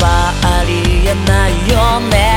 ばありえないよね。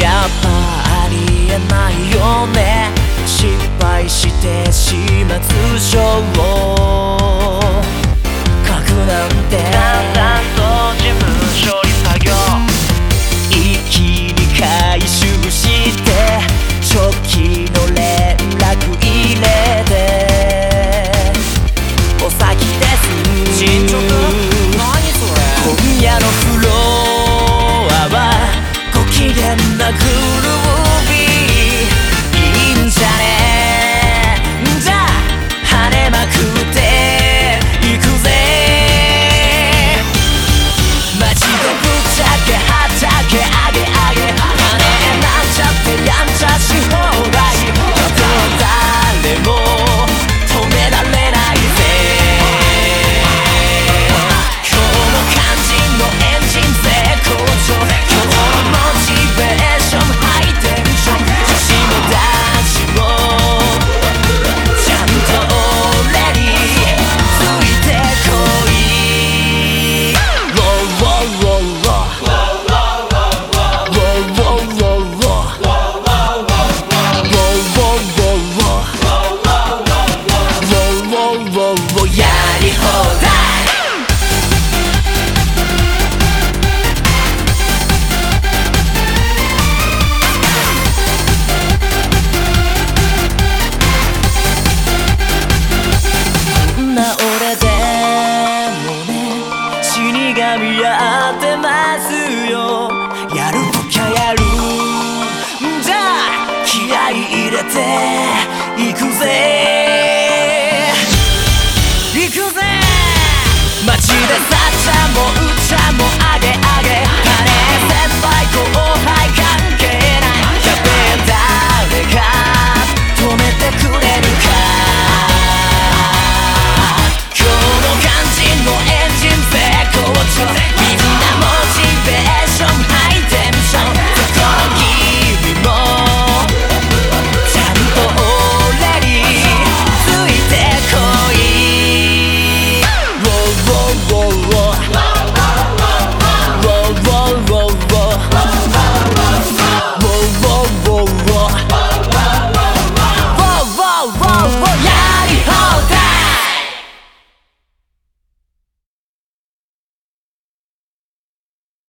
やっぱありえないよね。失敗して始末症が見合ってますよ。やるときゃやる。じゃあ気合い入れていくぜ。